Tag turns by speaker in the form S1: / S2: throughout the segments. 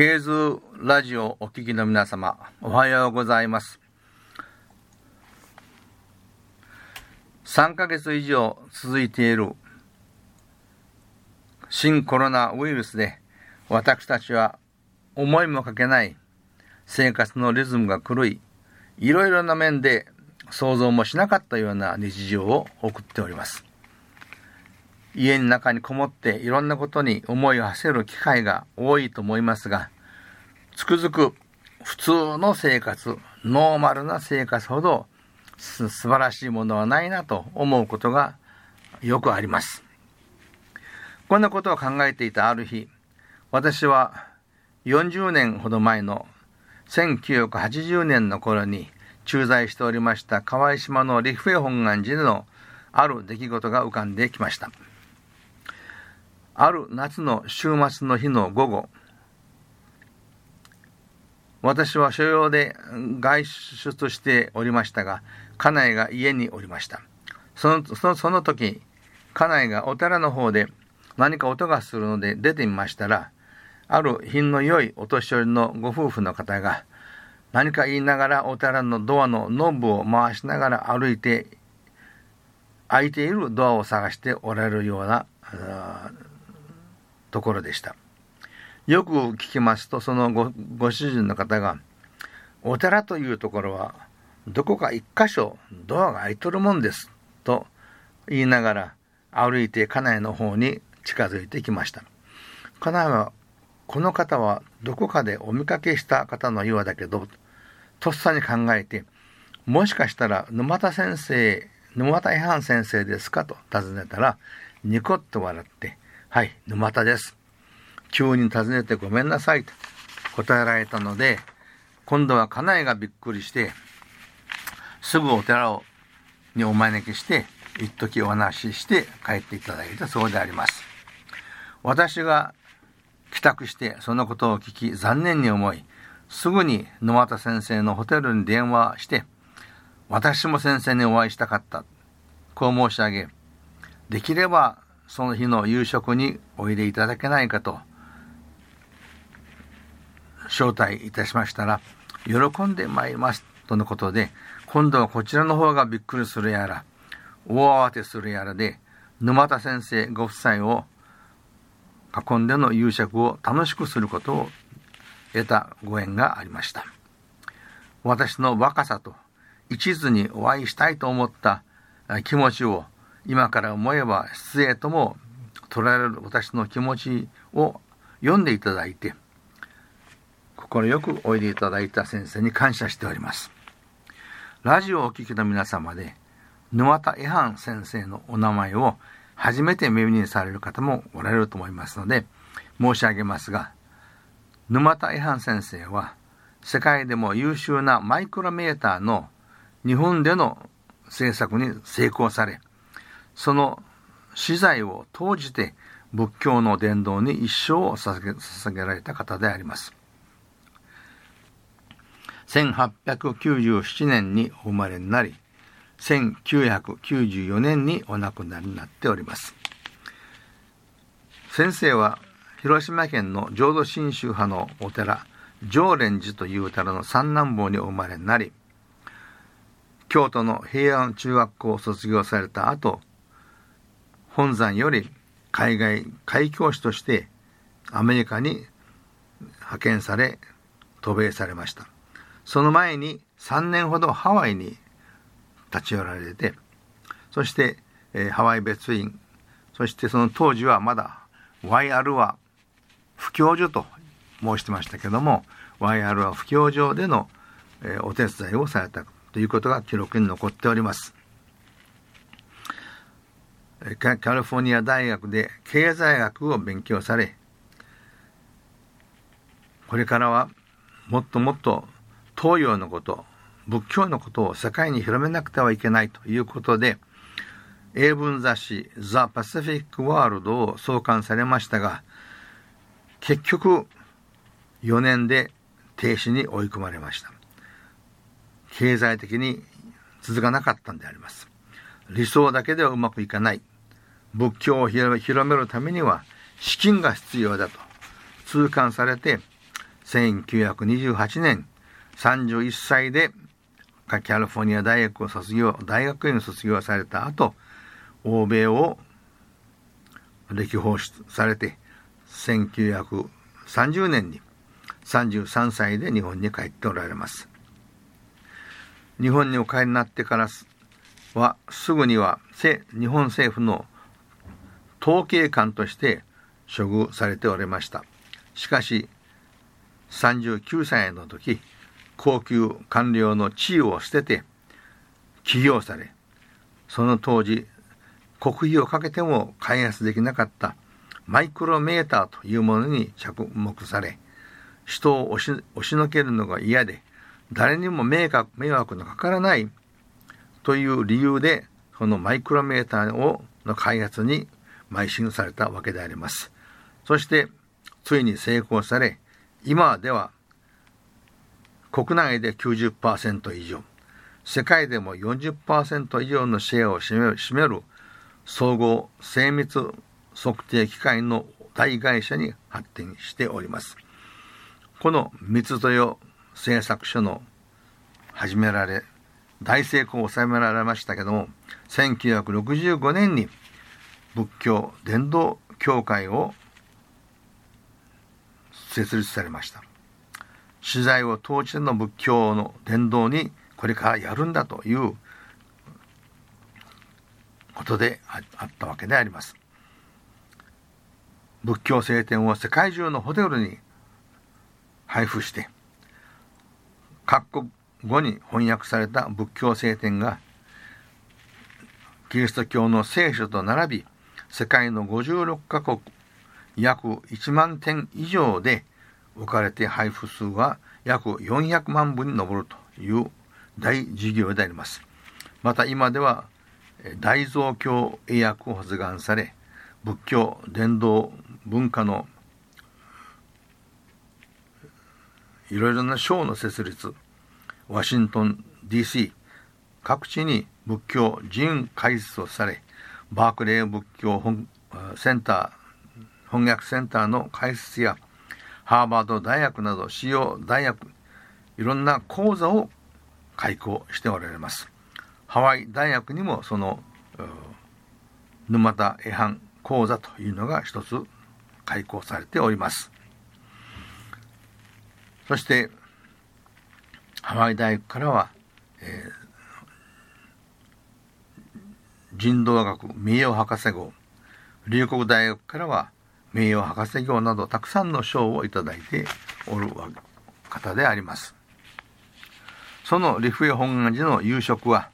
S1: ケーズラジオお聞きの皆様、おはようございます。3ヶ月以上続いている新コロナウイルスで私たちは思いもかけない生活のリズムが狂い、いろいろな面で想像もしなかったような日常を送っております。家の中にこもっていろんなことに思いを馳せる機会が多いと思いますが、つくづく普通の生活、ノーマルな生活ほど素晴らしいものはないなと思うことがよくあります。こんなことを考えていたある日、私は40年ほど前の1980年の頃に駐在しておりました河合島の陸平本願寺でのある出来事が浮かんできました。ある夏の週末の日の午後、私は所用で外出しておりましたが、家内が家におりました。そのそのその時、家内がお寺の方で何か音がするので出てみましたら、ある品の良いお年寄りのご夫婦の方が、何か言いながらお寺のドアのノブを回しながら歩いて、開いているドアを探しておられるようなところでした。よく聞きますと、そのごご主人の方が、お寺というところは、どこか一箇所ドアが開いとるもんです、と言いながら歩いて家内の方に近づいてきました。家内は、この方はどこかでお見かけした方のようだけど、とっさに考えて、もしかしたら沼田先生、沼田違反先生ですかと尋ねたら、ニコッと笑って、はい、沼田です。急に尋ねてごめんなさいと答えられたので、今度は家内がびっくりして、すぐお寺をにお招きして、一時お話しして帰っていただいたそうであります。私が帰宅してそのことを聞き残念に思い、すぐに沼田先生のホテルに電話して、私も先生にお会いしたかった。こう申し上げ、できればその日の夕食においでいただけないかと招待いたしましたら喜んでまいりますとのことで今度はこちらの方がびっくりするやら大慌てするやらで沼田先生ご夫妻を囲んでの夕食を楽しくすることを得たご縁がありました。私の若さと一途にお会いしたいと思った気持ちを今から思えば失礼とも捉えられる私の気持ちを読んでいただいて、快くおいでいただいた先生に感謝しております。ラジオをお聴きの皆様で、沼田恵範先生のお名前を初めて耳にされる方もおられると思いますので、申し上げますが、沼田恵範先生は、世界でも優秀なマイクロメーターの日本での制作に成功され、その資材を投じて仏教の伝道に一生を捧げ捧げられた方であります。1897年にお生まれになり、1994年にお亡くなりになっております。先生は広島県の浄土真宗派のお寺、常蓮寺という寺の三男坊にお生まれになり、京都の平安中学校を卒業された後、本山より海外海教師としてアメリカに派遣され渡米されました。その前に3年ほどハワイに立ち寄られてそして、えー、ハワイ別院そしてその当時はまだ YR は布教所と申してましたけども YR は布教場での、えー、お手伝いをされたということが記録に残っております。カリフォルニア大学で経済学を勉強され、これからはもっともっと東洋のこと、仏教のことを世界に広めなくてはいけないということで、英文雑誌ザ・パシフィック・ワールドを創刊されましたが、結局4年で停止に追い込まれました。経済的に続かなかったんであります。理想だけではうまくいかない。仏教を広めるためには資金が必要だと。痛感されて1928年31歳でキャリフォルニア大学を卒業大学院を卒業された後欧米を歴訪されて1930年に33歳で日本に帰っておられます。日本にお帰りになってからはすぐには日本政府の統計官として処遇されておりました。しかし39歳の時高級官僚の地位を捨てて起業されその当時国費をかけても開発できなかったマイクロメーターというものに着目され人を押し押しのけるのが嫌で誰にも迷惑のかからないという理由でそのマイクロメーターをの開発に邁進されたわけであります。そしてついに成功され今では国内で90%以上世界でも40%以上のシェアを占める占める総合精密測定機械の大会社に発展しております。この三つ豊製作所の始められ大成功を収められましたけども1965年に仏教伝道協会を設立されました。資材を当地の仏教の伝道にこれからやるんだということであったわけであります。仏教聖典を世界中のホテルに配布して各国語に翻訳された仏教聖典がキリスト教の聖書と並び世界の56カ国約1万点以上で置かれて配布数は約400万部に上るという大事業であります。また今では大蔵経英訳を発願され仏教伝道文化のいろいろな省の設立ワシントン DC 各地に仏教人開設されバークレー仏教本センター翻訳センターの開設やハーバード大学など主要大学いろんな講座を開講しておられます。ハワイ大学にもその沼田絵版講座というのが一つ開講されております。そしてハワイ大学からは、えー、人道学名誉博士号龍谷大学からは名誉博士号などたくさんの賞をいただいておる方であります。そのリフエ本願寺の夕食は、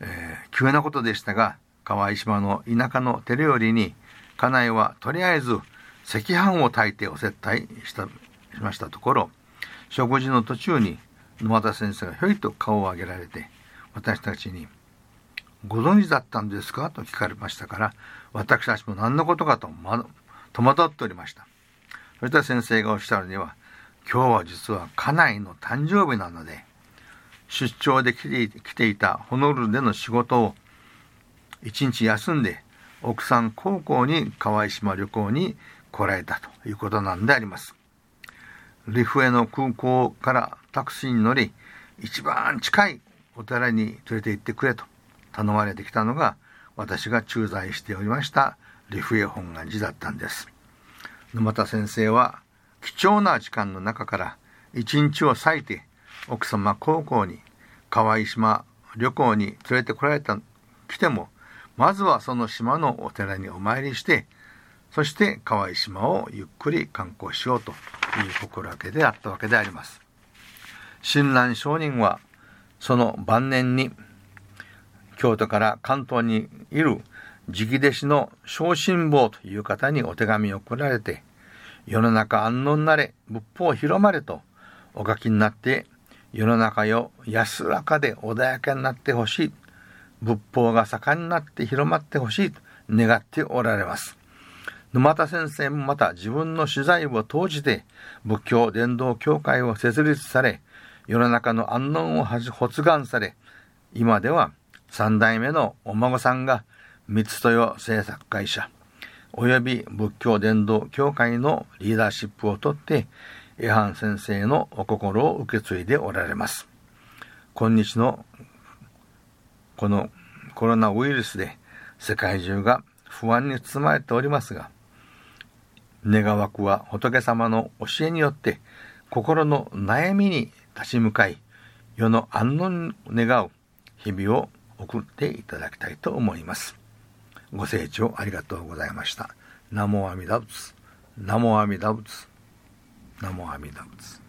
S1: えー、急なことでしたが、河合島の田舎の手料理に、家内はとりあえず赤飯を炊いてお接待したしましたところ、食事の途中に沼田先生がひょいと顔を上げられて、私たちに、ご存知だったんですか？と聞かれましたから、私たちも何のことかと、戸惑っておりました。そしたら先生がおっしゃるには、今日は実は家内の誕生日なので、出張で来て来ていたホノルルでの仕事を一日休んで、奥さん高校に河合島旅行に来られたということなんであります。リフエの空港からタクシーに乗り、一番近いお寺に連れて行ってくれと頼まれてきたのが、私が駐在しておりましたリフエ本願寺だったんです。沼田先生は貴重な時間の中から一日を割いて奥様高校に河合島旅行に連れてこられた来てもまずはその島のお寺にお参りしてそして河合島をゆっくり観光しようという心がけであったわけであります。親鸞上人はその晩年に京都から関東にいる直弟子の昇進坊という方にお手紙を送られて、世の中安穏なれ、仏法広まれとお書きになって、世の中よ安らかで穏やかになってほしい。仏法が盛んになって広まってほしいと願っておられます。沼田先生もまた自分の取材を通じて仏教伝道協会を設立され、世の中の安穏を発願され、今では三代目のお孫さんが三つ豊製作会社、および仏教伝道協会のリーダーシップをとって、エハン先生のお心を受け継いでおられます。今日のこのコロナウイルスで世界中が不安に包まれておりますが、願わくは仏様の教えによって心の悩みに立ち向かい、世の安穏を願う日々を送っていただきたいと思います。ご清聴ありがとうございました。ナモアミダ仏。ナモアミダ仏。ナモアミダ仏。